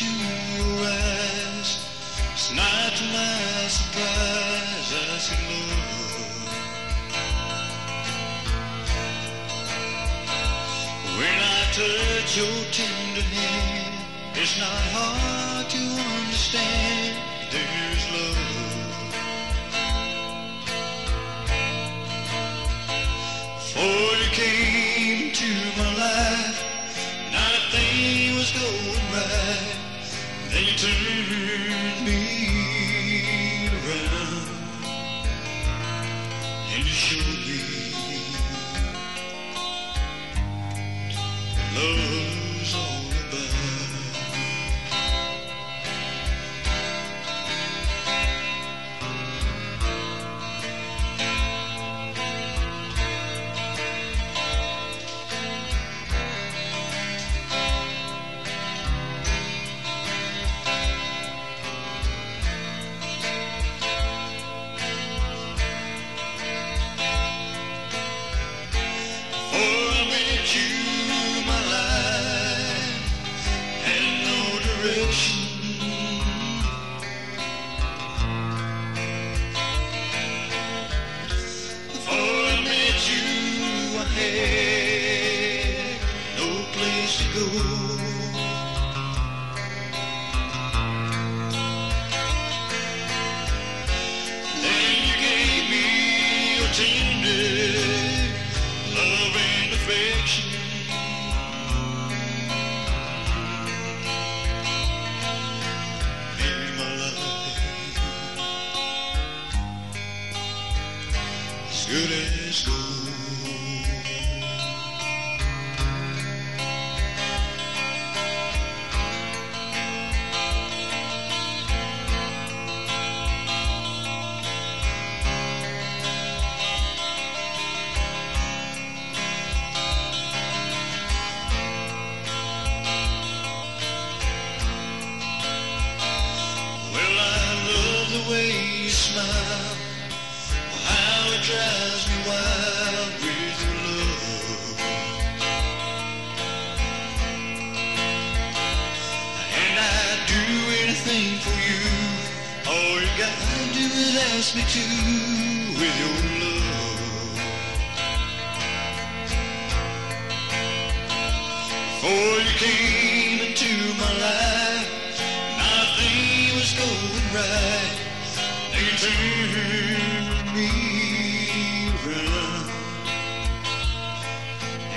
your eyes. It's not to my surprise I see love. When I touch your tender hand, it's not hard to understand. There's love. Before you came to my life, not a thing was going right. Me around. And showed me what Before I met you, I had no place to go. You gave me your tender love and affection. Good. Well, I love the way you smile. Me wild love. And I'd do anything for you. All you gotta do is ask me to with your love. Before you came into my life, nothing was going right. Now turned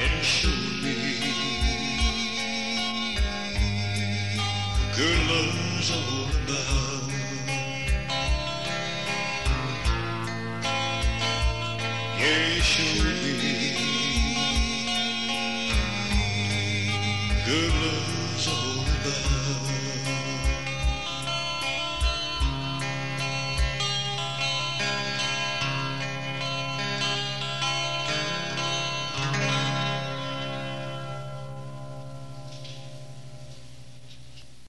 and showed me good love's all about. Yeah, showed me good.